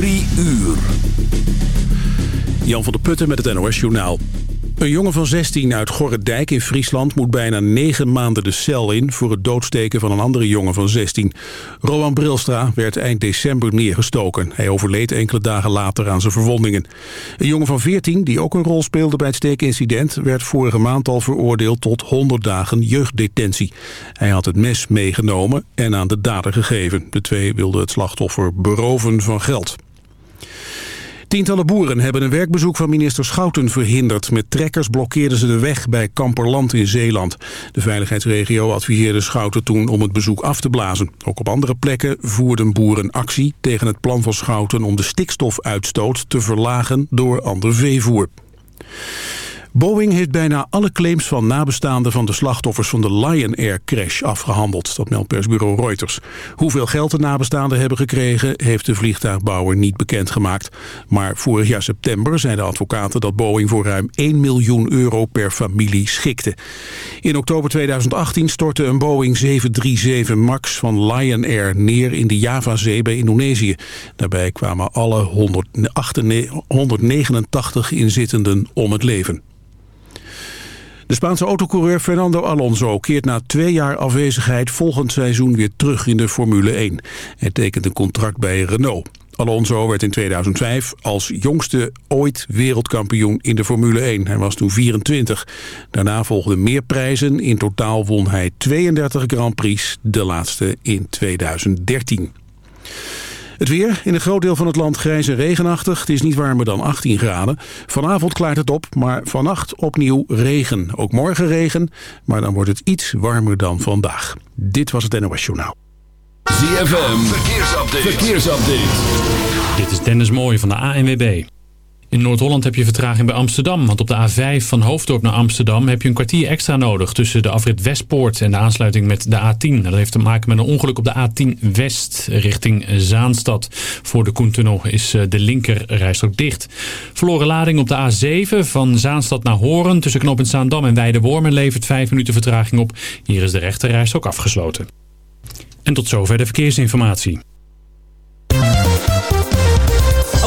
Drie uur. Jan van der Putten met het NOS Journaal. Een jongen van 16 uit Gorredijk in Friesland moet bijna 9 maanden de cel in... voor het doodsteken van een andere jongen van 16. Rowan Brilstra werd eind december neergestoken. Hij overleed enkele dagen later aan zijn verwondingen. Een jongen van 14, die ook een rol speelde bij het steekincident... werd vorige maand al veroordeeld tot 100 dagen jeugddetentie. Hij had het mes meegenomen en aan de dader gegeven. De twee wilden het slachtoffer beroven van geld. Tientallen boeren hebben een werkbezoek van minister Schouten verhinderd. Met trekkers blokkeerden ze de weg bij Kamperland in Zeeland. De veiligheidsregio adviseerde Schouten toen om het bezoek af te blazen. Ook op andere plekken voerden boeren actie tegen het plan van Schouten... om de stikstofuitstoot te verlagen door ander veevoer. Boeing heeft bijna alle claims van nabestaanden van de slachtoffers van de Lion Air crash afgehandeld. Dat meldt persbureau Reuters. Hoeveel geld de nabestaanden hebben gekregen heeft de vliegtuigbouwer niet bekendgemaakt. Maar vorig jaar september zeiden advocaten dat Boeing voor ruim 1 miljoen euro per familie schikte. In oktober 2018 stortte een Boeing 737 MAX van Lion Air neer in de Javazee bij Indonesië. Daarbij kwamen alle 189 inzittenden om het leven. De Spaanse autocoureur Fernando Alonso keert na twee jaar afwezigheid volgend seizoen weer terug in de Formule 1. Hij tekent een contract bij Renault. Alonso werd in 2005 als jongste ooit wereldkampioen in de Formule 1. Hij was toen 24. Daarna volgden meer prijzen. In totaal won hij 32 Grand Prix, de laatste in 2013. Het weer, in een groot deel van het land grijs en regenachtig. Het is niet warmer dan 18 graden. Vanavond klaart het op, maar vannacht opnieuw regen. Ook morgen regen, maar dan wordt het iets warmer dan vandaag. Dit was het NOS Journaal. ZFM, verkeersupdate. verkeersupdate. Dit is Dennis Mooij van de ANWB. In Noord-Holland heb je vertraging bij Amsterdam. Want op de A5 van Hoofddorp naar Amsterdam heb je een kwartier extra nodig... tussen de afrit Westpoort en de aansluiting met de A10. Dat heeft te maken met een ongeluk op de A10 West richting Zaanstad. Voor de Koentunnel is eh, de linker rijstrook dicht. Verloren lading op de A7 van Zaanstad naar Horen... tussen knooppunt Zaandam en Weidewormen levert 5 minuten vertraging op. Hier is de rechter rijstrook afgesloten. En tot zover de verkeersinformatie.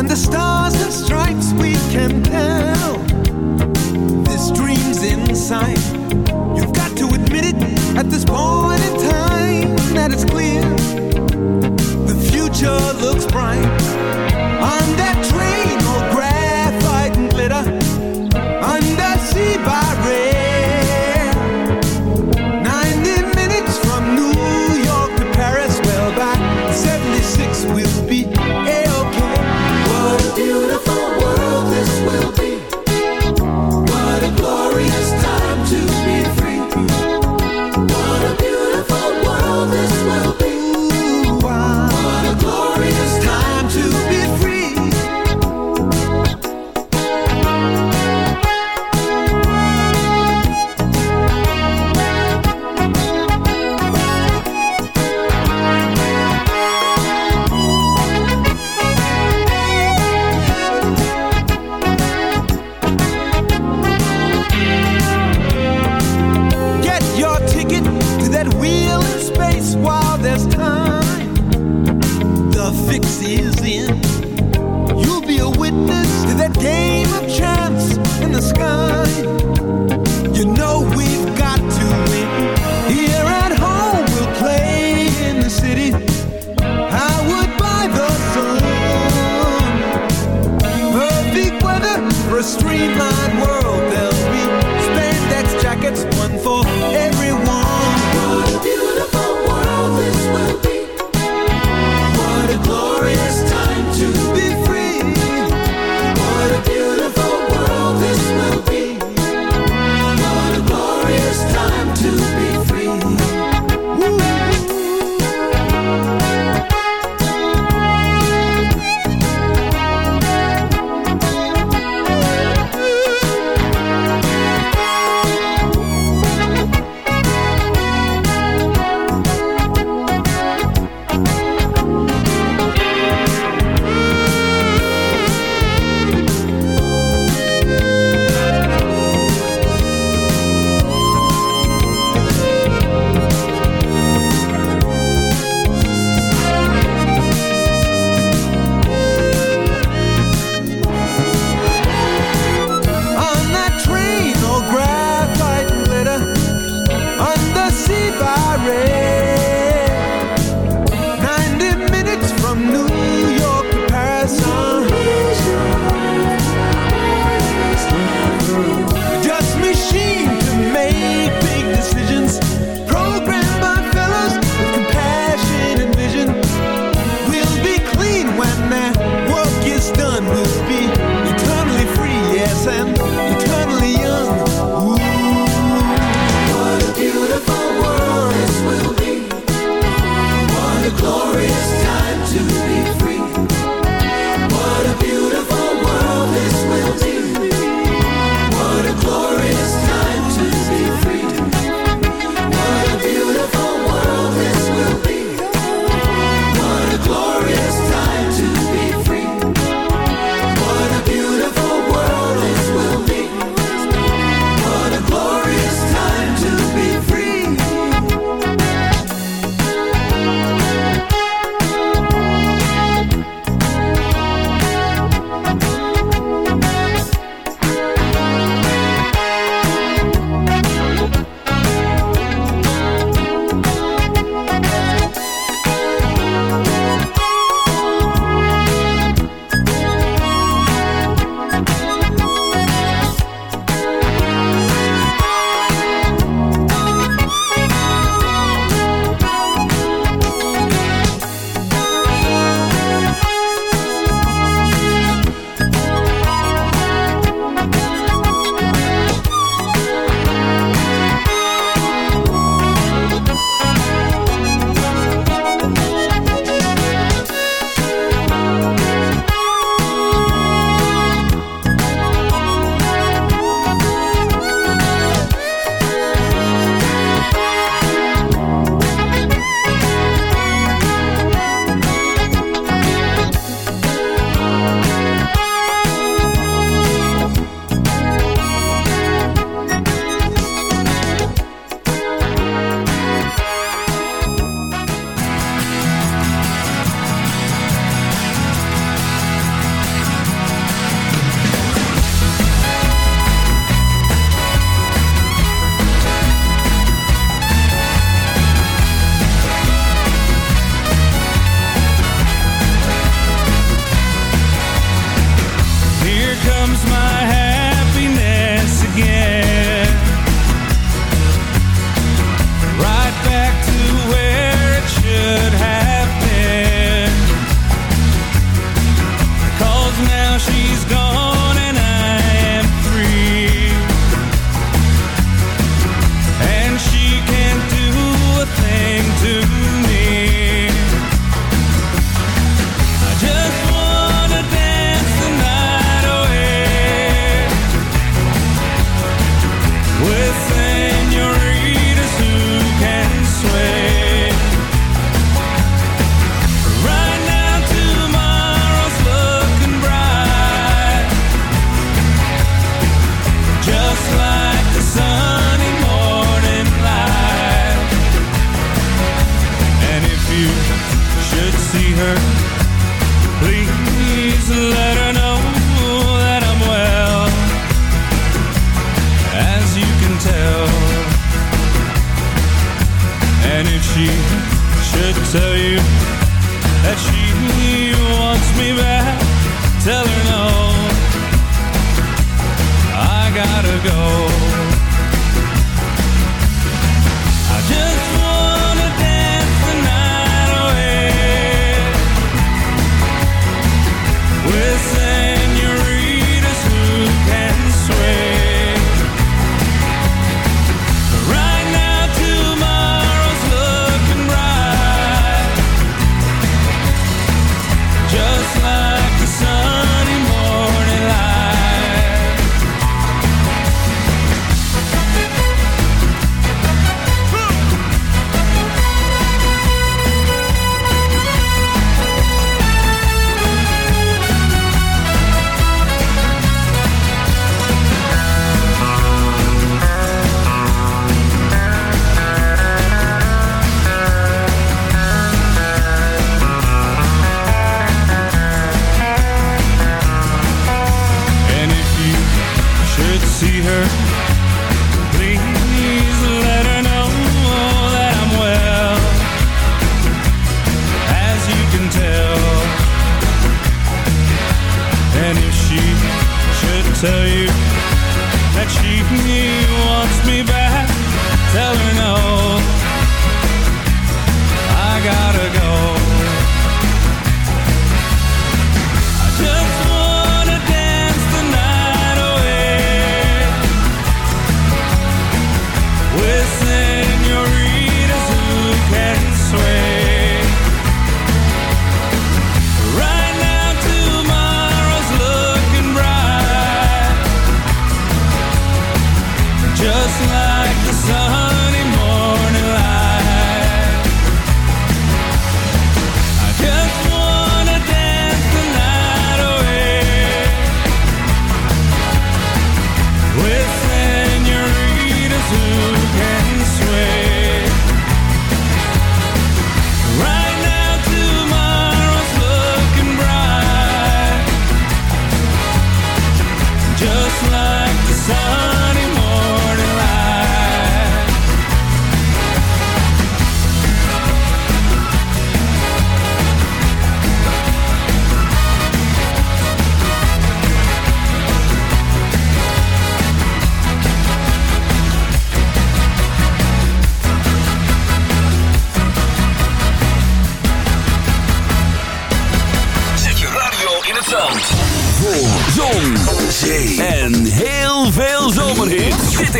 understand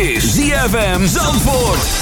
is ZFM Zandvoort.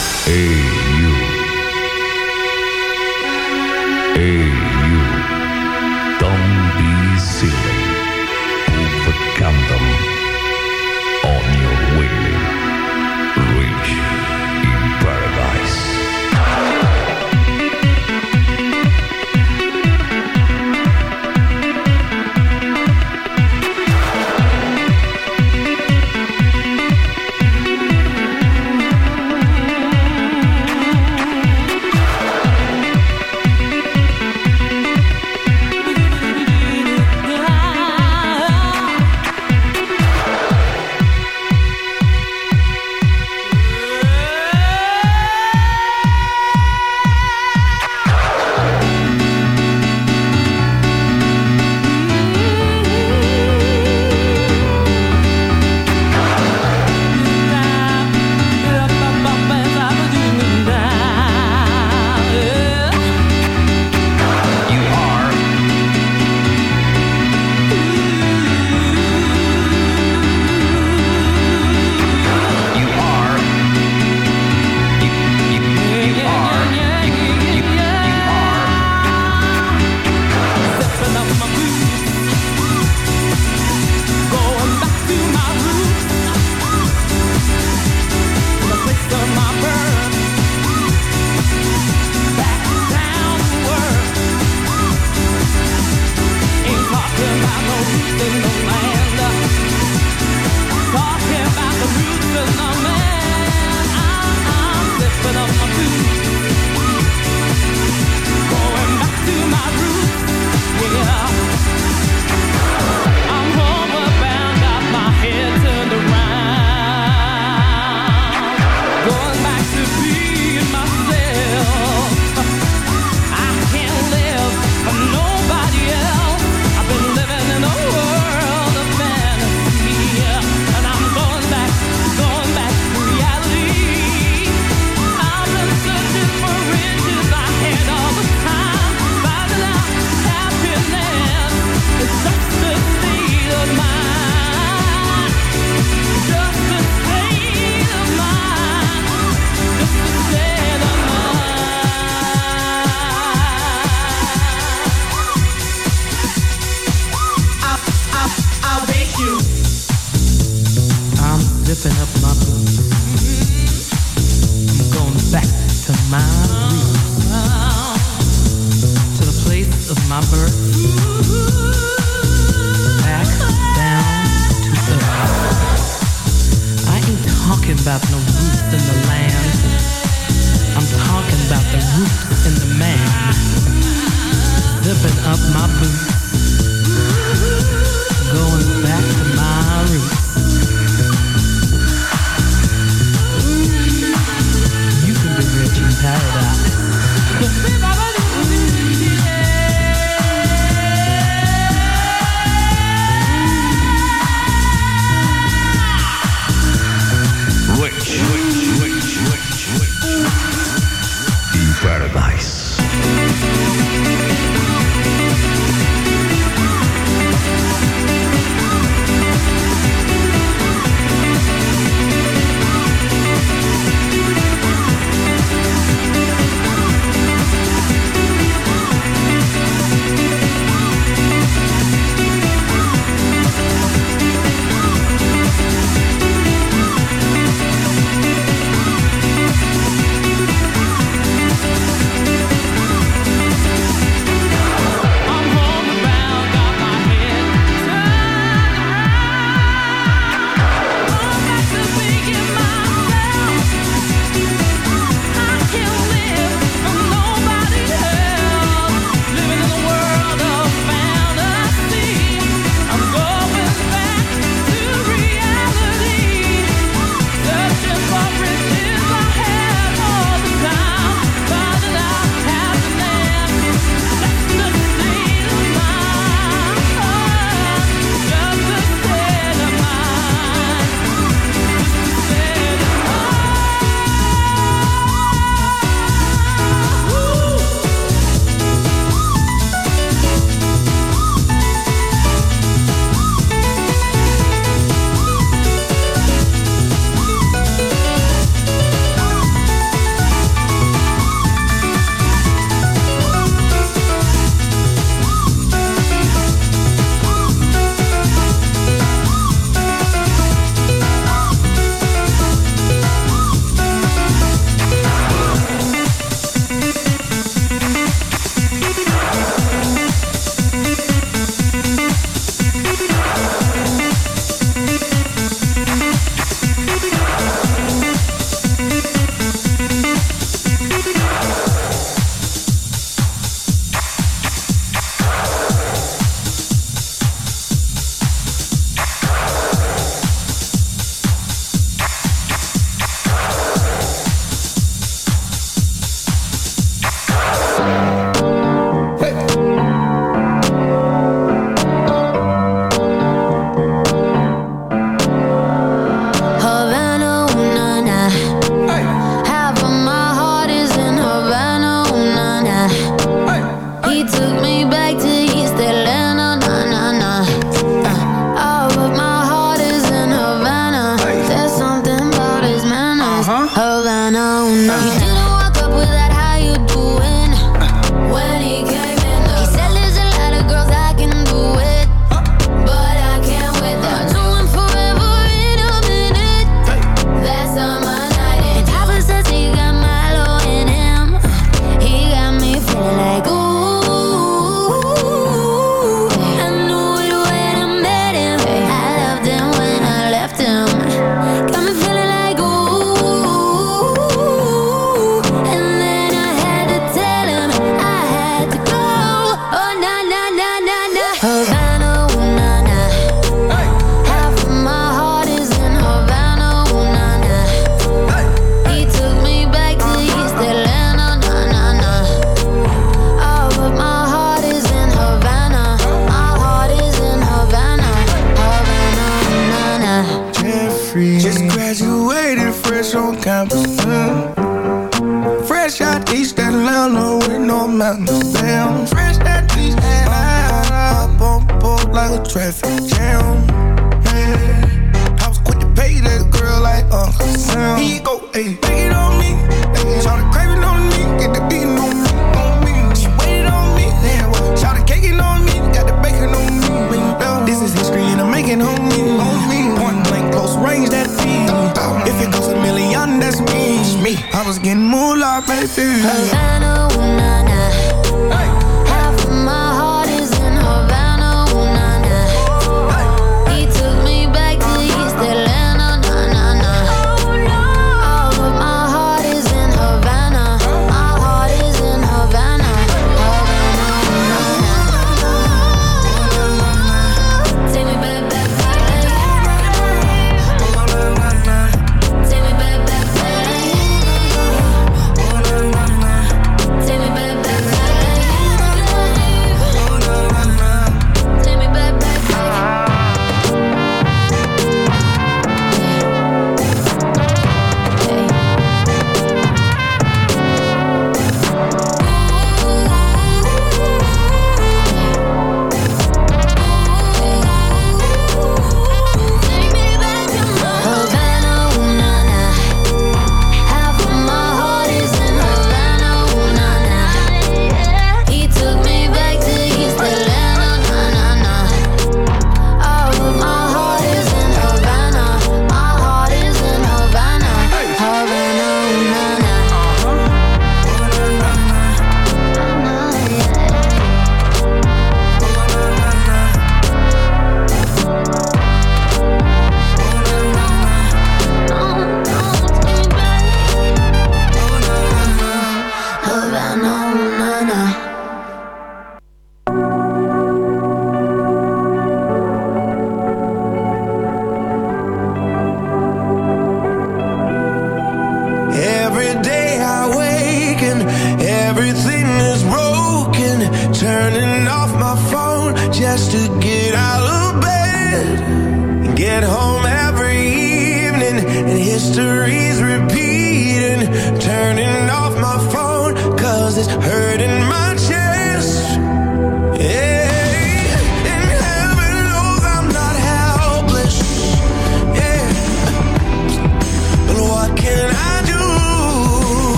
ayy.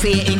fear in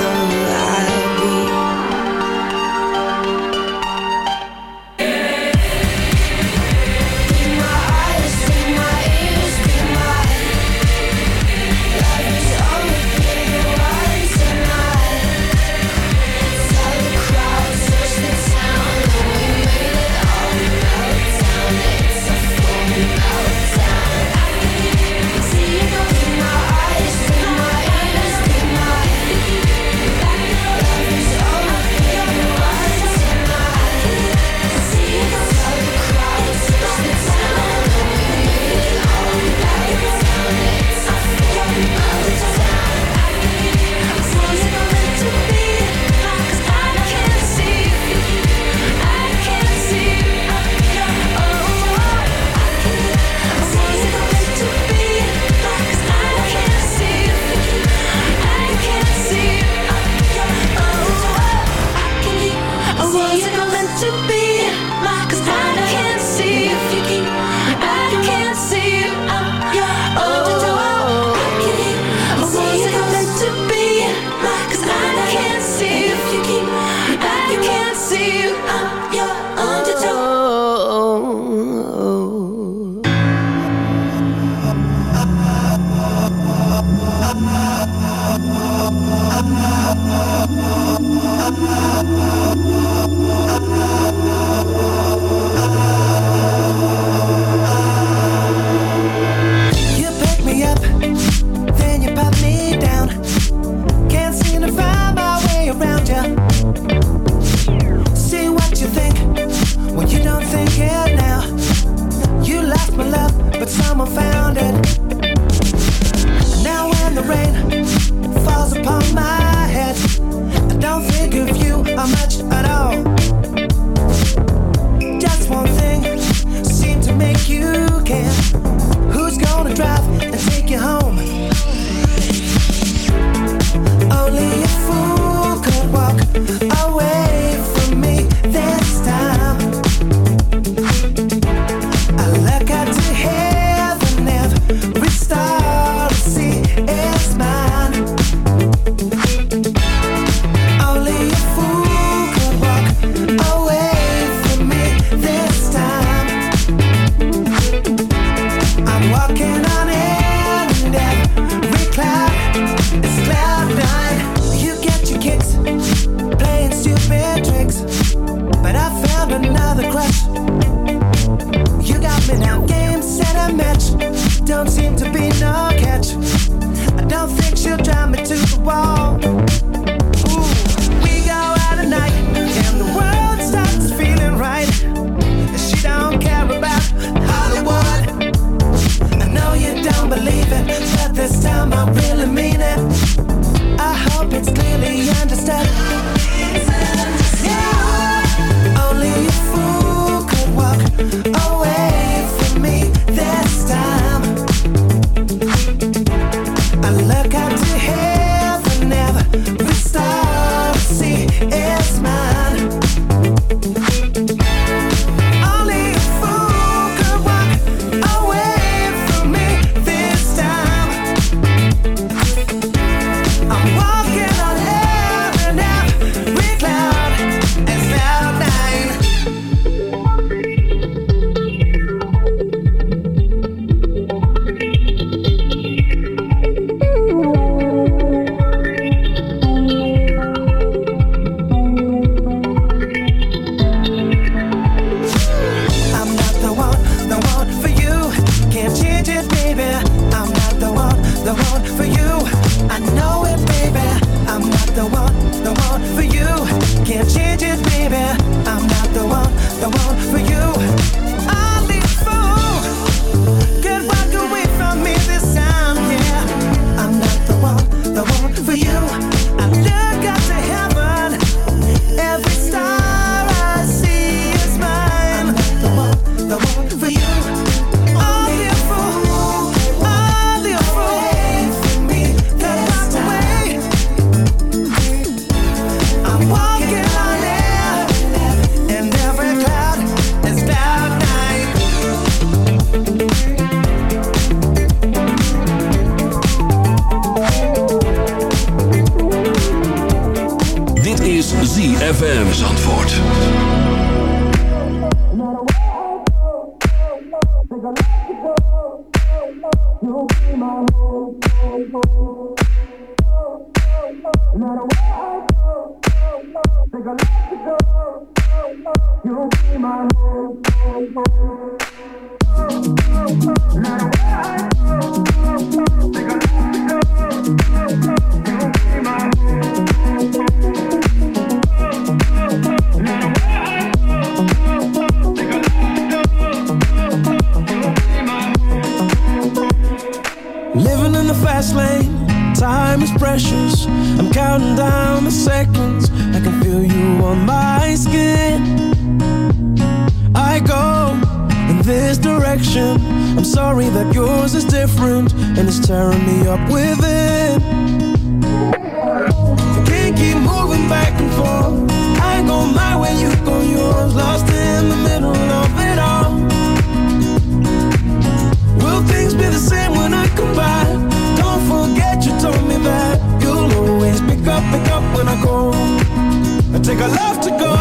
Take a love to go.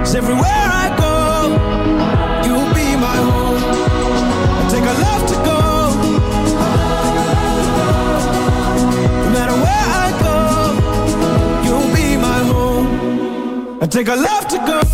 It's everywhere I go. You'll be my home. It take a love to go. No matter where I go, you'll be my home. I take a love to go.